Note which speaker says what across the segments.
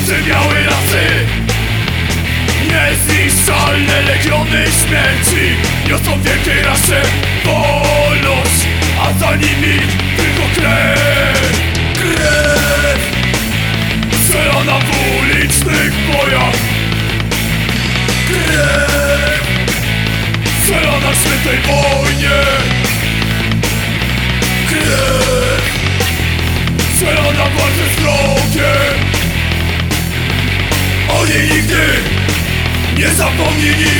Speaker 1: Wybrzmiały lasy Niezniszczalne legiony śmierci Niosą wielkie rasze wolność A za nimi tylko krew. Krew. Strzelana w ulicznych bojach. Krew. Strzelana w świętej wojnie. Krew. Strzelana w walce z you.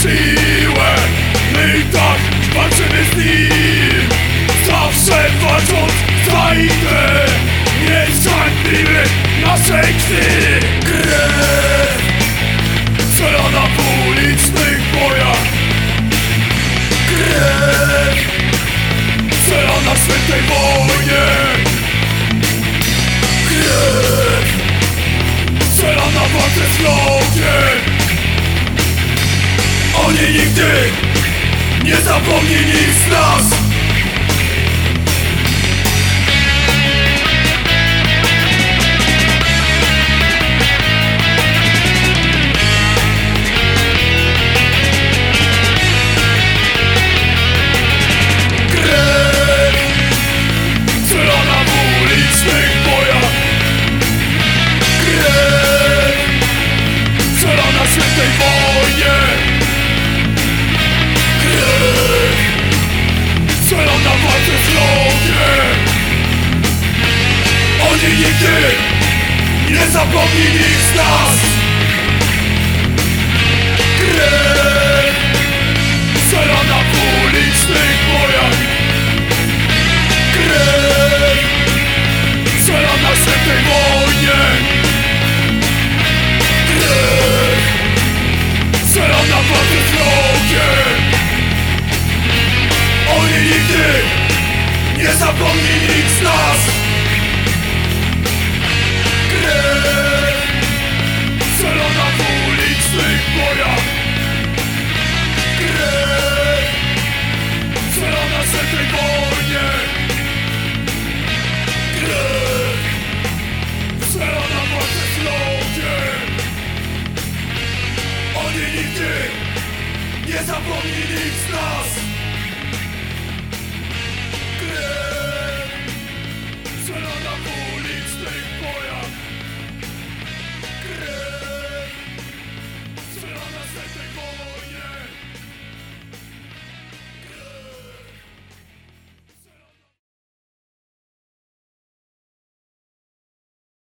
Speaker 1: Siłę My tak walczymy z nim. Zawsze walcząc za ideę Nie zhańbimy naszej krwi Oni nigdy. Nie zapomnili z nas Nigdy nie zapomnili z nas. Krew